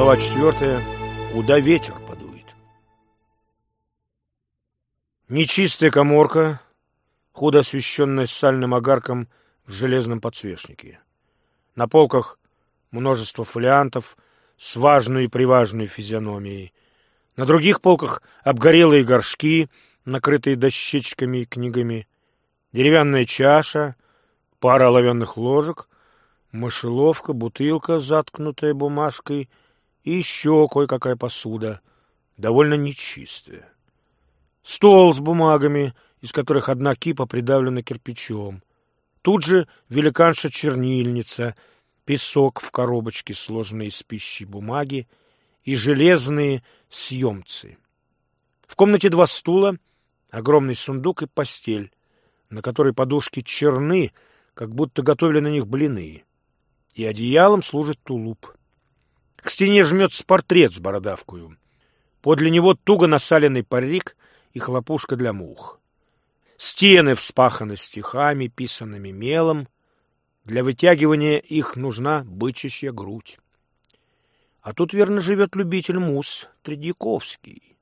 Глава четвертая. Куда ветер подует. Нечистая коморка, худо освещенная сальным огарком в железном подсвечнике. На полках множество фолиантов с важной и приважной физиономией. На других полках обгорелые горшки, накрытые дощечками и книгами, деревянная чаша, пара оловянных ложек, мышеловка, бутылка, заткнутая бумажкой, и еще кое-какая посуда, довольно нечистая. Стол с бумагами, из которых одна кипа придавлена кирпичом. Тут же великанша-чернильница, песок в коробочке, сложенной из пищи бумаги, и железные съемцы. В комнате два стула, огромный сундук и постель, на которой подушки черны, как будто готовили на них блины, и одеялом служит тулуп. К стене жмется портрет с бородавкою. Подле него туго насаленный парик и хлопушка для мух. Стены вспаханы стихами, писанными мелом. Для вытягивания их нужна бычачья грудь. А тут, верно, живет любитель мус Тредьяковский.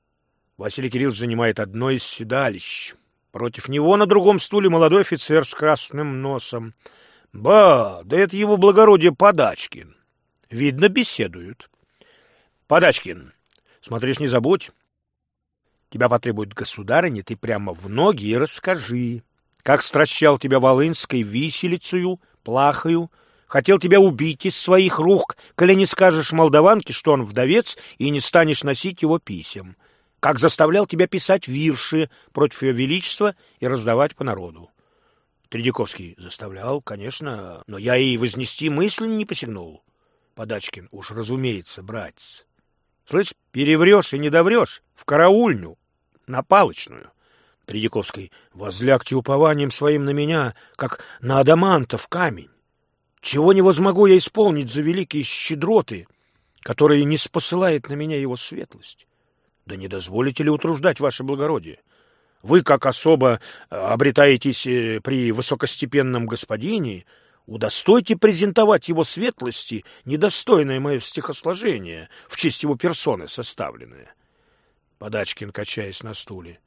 Василий Кириллович занимает одно из седалищ. Против него на другом стуле молодой офицер с красным носом. Ба, да это его благородие Подачкин. Видно, беседуют. Подачкин, смотришь, не забудь. Тебя потребует государыня, ты прямо в ноги и расскажи, как стращал тебя Волынской виселицею, плахою, хотел тебя убить из своих рук, коли не скажешь молдаванке, что он вдовец, и не станешь носить его писем, как заставлял тебя писать вирши против ее величества и раздавать по народу. Тредяковский заставлял, конечно, но я и вознести мысль не посягнул. Подачкин, уж разумеется, братец. Слышь, переврешь и не доврешь, в караульню, на палочную. Тредяковский, возлягте упованием своим на меня, как на адамантов камень. Чего не возмогу я исполнить за великие щедроты, которые не спосылает на меня его светлость? Да не дозволите ли утруждать ваше благородие? Вы, как особо обретаетесь э, при высокостепенном господине, Удостойте презентовать его светлости недостойное мое стихосложение, в честь его персоны составленное. Подачкин, качаясь на стуле.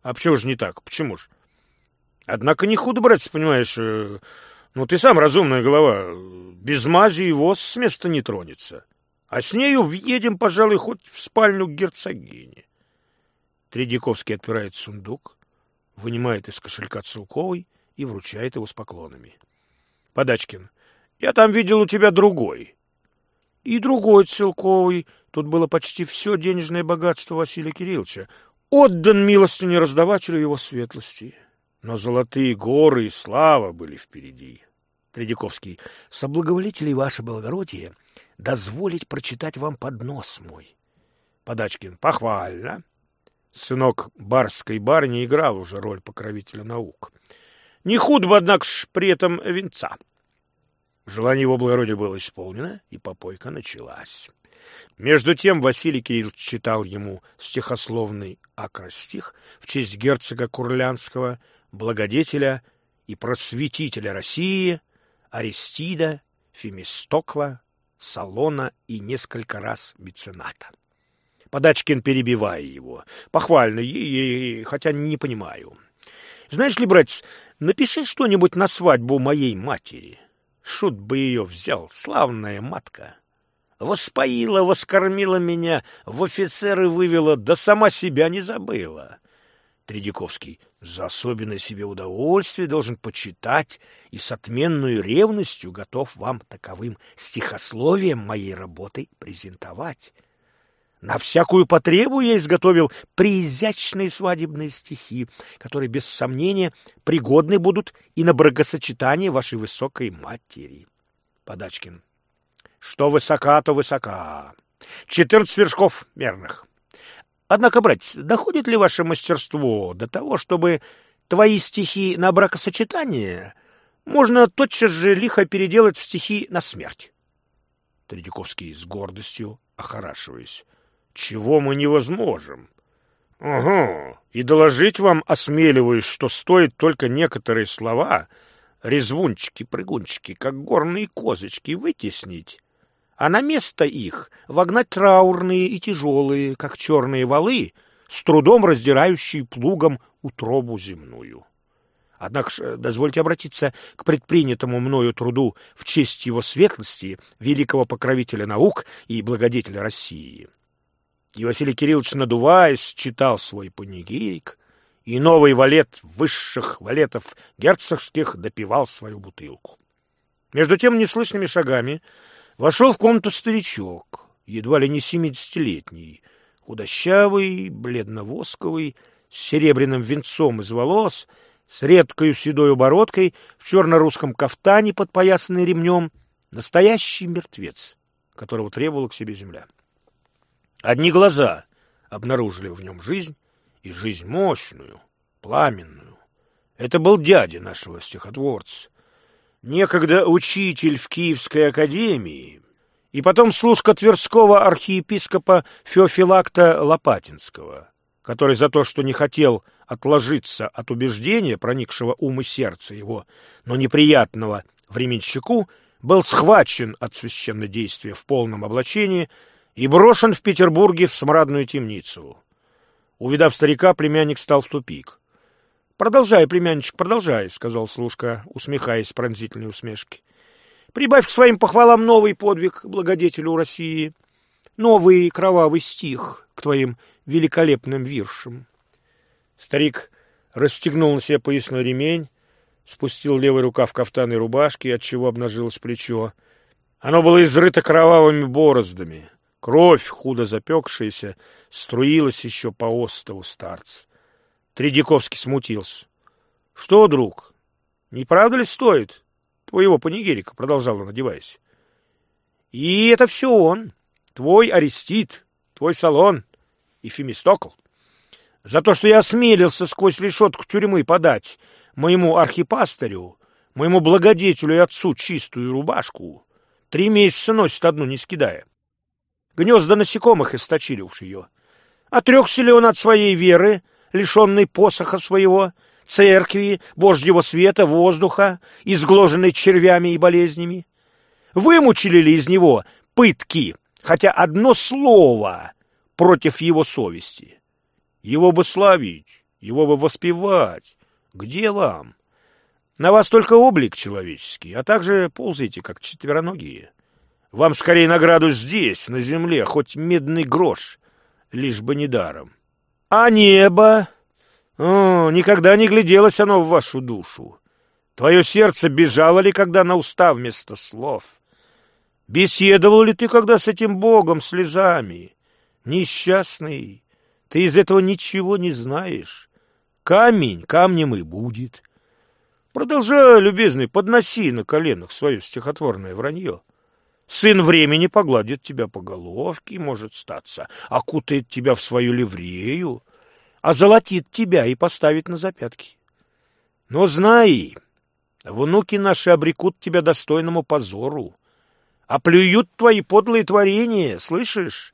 А почему же не так? Почему ж? Однако не худо, братец, понимаешь, э, ну ты сам разумная голова, без мази воз с места не тронется. А с нею въедем, пожалуй, хоть в спальню к герцогине. Тредяковский отпирает сундук, вынимает из кошелька целковый и вручает его с поклонами. Подачкин. Я там видел у тебя другой. И другой целковый. Тут было почти все денежное богатство Василия Кирилловича. Отдан милостыне раздавателю его светлости. Но золотые горы и слава были впереди. Тредяковский. Соблаговолите ли, ваше благородие, дозволить прочитать вам поднос мой? Подачкин. Похвально. Сынок барской барни играл уже роль покровителя наук. Не худ бы, однако ж, при этом венца. Желание его благородия было исполнено, и попойка началась. Между тем Василий Кириллович читал ему стихословный акростих в честь герцога Курлянского, благодетеля и просветителя России, Аристида, Фемистокла, Салона и несколько раз мецената. Подачкин, перебивая его, похвально, и, и, хотя не понимаю. Знаешь ли, братец, напиши что-нибудь на свадьбу моей матери. Шут бы ее взял, славная матка. Воспоила, воскормила меня, в офицеры вывела, да сама себя не забыла. Тредяковский за особенное себе удовольствие должен почитать и с отменной ревностью готов вам таковым стихословием моей работы презентовать. На всякую потребу я изготовил преизящные свадебные стихи, которые, без сомнения, пригодны будут и на бракосочетание вашей высокой матери. Подачкин. Что высока, то высока. Четырнадцать вершков мерных. Однако, братец, доходит ли ваше мастерство до того, чтобы твои стихи на бракосочетание можно тотчас же лихо переделать в стихи на смерть? Тредяковский с гордостью охорашиваясь чего мы не возможем. Ага, и доложить вам осмеливаюсь, что стоит только некоторые слова, резвунчики, прыгунчики, как горные козочки, вытеснить, а на место их вогнать траурные и тяжелые, как черные валы, с трудом раздирающие плугом утробу земную. Однако ж, дозвольте обратиться к предпринятому мною труду в честь его светлости, великого покровителя наук и благодетеля России. И Василий Кириллович, надуваясь, читал свой панигирик, и новый валет высших валетов герцогских допивал свою бутылку. Между тем неслышными шагами вошел в комнату старичок, едва ли не семидесятилетний, худощавый, бледно-восковый, с серебряным венцом из волос, с редкою седой бородкой, в черно-русском кафтане, подпоясанный ремнем, настоящий мертвец, которого требовала к себе земля. Одни глаза обнаружили в нем жизнь, и жизнь мощную, пламенную. Это был дядя нашего стихотворца, некогда учитель в Киевской академии, и потом служка Тверского архиепископа Феофилакта Лопатинского, который за то, что не хотел отложиться от убеждения, проникшего ум и сердце его, но неприятного временщику, был схвачен от священнодействия в полном облачении и брошен в Петербурге в смрадную темницу. Увидав старика, племянник стал в тупик. «Продолжай, племянничек, продолжай», — сказал служка, усмехаясь пронзительной усмешки. «Прибавь к своим похвалам новый подвиг благодетелю России, новый кровавый стих к твоим великолепным виршам». Старик расстегнул на себе поясной ремень, спустил левый рукав кафтанной рубашки, отчего обнажилось плечо. Оно было изрыто кровавыми бороздами. Кровь, худо запекшаяся, струилась еще по остову старца. Тредяковский смутился. — Что, друг, не правда ли стоит твоего панигерика? — продолжал он, одеваясь. — И это все он, твой Арестит, твой салон и Фемистокл. За то, что я осмелился сквозь решетку тюрьмы подать моему архипастырю, моему благодетелю и отцу чистую рубашку, три месяца носит одну, не скидая. Гнезда насекомых источили уж ее. Отрекся ли он от своей веры, лишенный посоха своего, церкви, божьего света, воздуха, изгложенной червями и болезнями? Вымучили ли из него пытки, хотя одно слово против его совести? Его бы славить, его бы воспевать. Где вам? На вас только облик человеческий, а также ползаете, как четвероногие. Вам скорее награду здесь, на земле, хоть медный грош, лишь бы не даром. А небо? О, никогда не гляделось оно в вашу душу. Твое сердце бежало ли когда на уста вместо слов? Беседовал ли ты когда с этим Богом слезами? Несчастный, ты из этого ничего не знаешь. Камень камнем и будет. Продолжай, любезный, подноси на коленах свое стихотворное вранье. Сын времени погладит тебя по головке, может статься, окутает тебя в свою ливрею, озолотит тебя и поставит на запятки. Но знай, внуки наши обрекут тебя достойному позору, оплюют твои подлые творения, слышишь?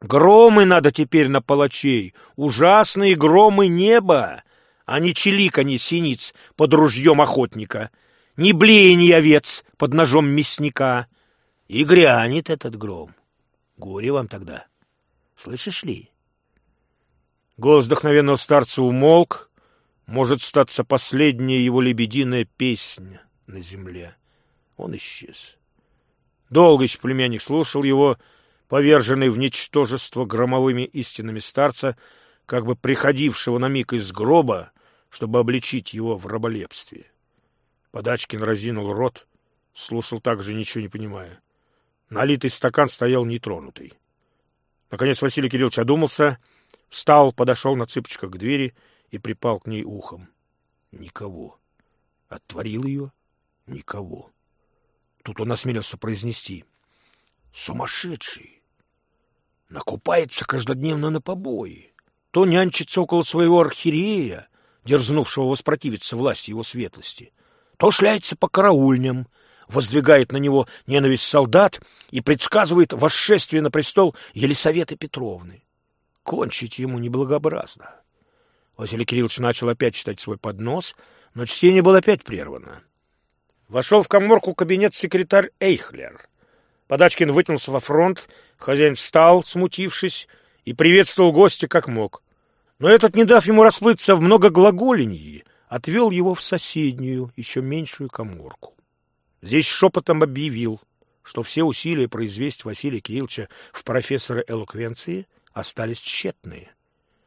Громы надо теперь на палачей, ужасные громы неба, а не чиликанье синиц под ружьем охотника, не блеяние овец под ножом мясника, и грянет этот гром. Горе вам тогда. Слышишь ли? Голос вдохновенного старца умолк. Может статься последняя его лебединая песня на земле. Он исчез. Долго еще племянник слушал его, поверженный в ничтожество громовыми истинами старца, как бы приходившего на миг из гроба, чтобы обличить его в раболепстве. Подачкин разинул рот, слушал также, ничего не понимая. Налитый стакан стоял нетронутый. Наконец Василий Кириллович одумался, встал, подошел на цыпочках к двери и припал к ней ухом. Никого. Отворил ее — никого. Тут он осмелился произнести. Сумасшедший! Накупается каждодневно на побои. То нянчится около своего архиерея, дерзнувшего воспротивиться власти его светлости, то шляется по караульням, воздвигает на него ненависть солдат и предсказывает восшествие на престол Елисаветы Петровны. Кончить ему неблагообразно. Василий Кириллович начал опять читать свой поднос, но чтение было опять прервано. Вошел в коморку кабинет секретарь Эйхлер. Подачкин вытянулся во фронт, хозяин встал, смутившись, и приветствовал гостя как мог. Но этот, не дав ему расплыться в многоглаголенье, отвел его в соседнюю, еще меньшую коморку. Здесь шепотом объявил, что все усилия произвести Василия Кирилловича в профессора элоквенции остались тщетные,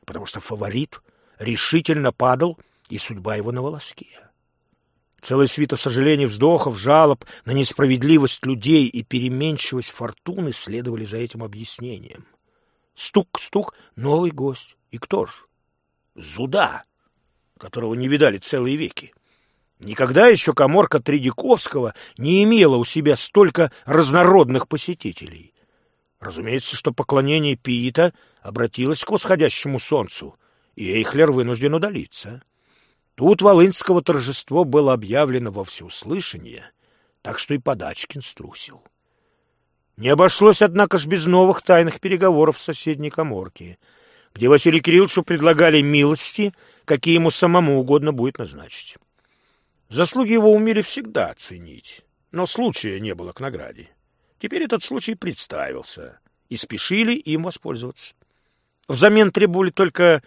потому что фаворит решительно падал, и судьба его на волоске. Целая свита сожалений, вздохов, жалоб на несправедливость людей и переменчивость фортуны следовали за этим объяснением. Стук-стук, новый гость. И кто ж? Зуда, которого не видали целые веки. Никогда еще коморка Тредяковского не имела у себя столько разнородных посетителей. Разумеется, что поклонение Пиита обратилось к восходящему солнцу, и Эйхлер вынужден удалиться. Тут Волынского торжество было объявлено во всеуслышание, так что и Подачкин струсил. Не обошлось, однако ж, без новых тайных переговоров в соседней коморке, где Василию Кирилловичу предлагали милости, какие ему самому угодно будет назначить. Заслуги его умели всегда оценить, но случая не было к награде. Теперь этот случай представился, и спешили им воспользоваться. Взамен требовали только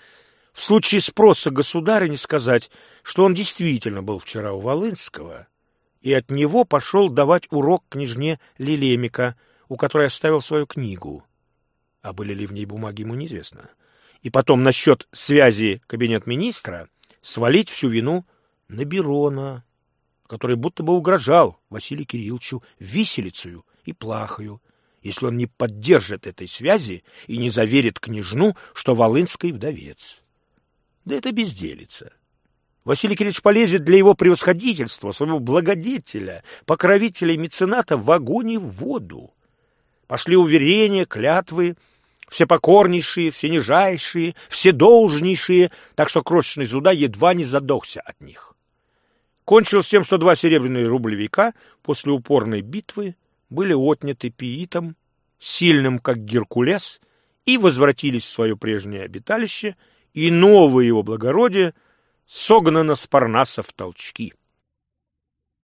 в случае спроса государыни сказать, что он действительно был вчера у Волынского, и от него пошел давать урок княжне Лилемика, у которой оставил свою книгу. А были ли в ней бумаги, ему неизвестно. И потом насчет связи кабинет министра свалить всю вину на Берона, который будто бы угрожал Василию Кирилловичу виселицею и плахою, если он не поддержит этой связи и не заверит княжну, что Волынский вдовец. Да это безделица. Василий Кириллович полезет для его превосходительства, своего благодетеля, покровителя и мецената в огонь и в воду. Пошли уверения, клятвы, все покорнейшие, все нижайшие, все должнейшие, так что крошечный Зуда едва не задохся от них. Кончилось тем, что два серебряные рублевика после упорной битвы были отняты пиитом, сильным, как Геркулес, и возвратились в свое прежнее обиталище, и новое его благородие согнано с Парнаса в толчки.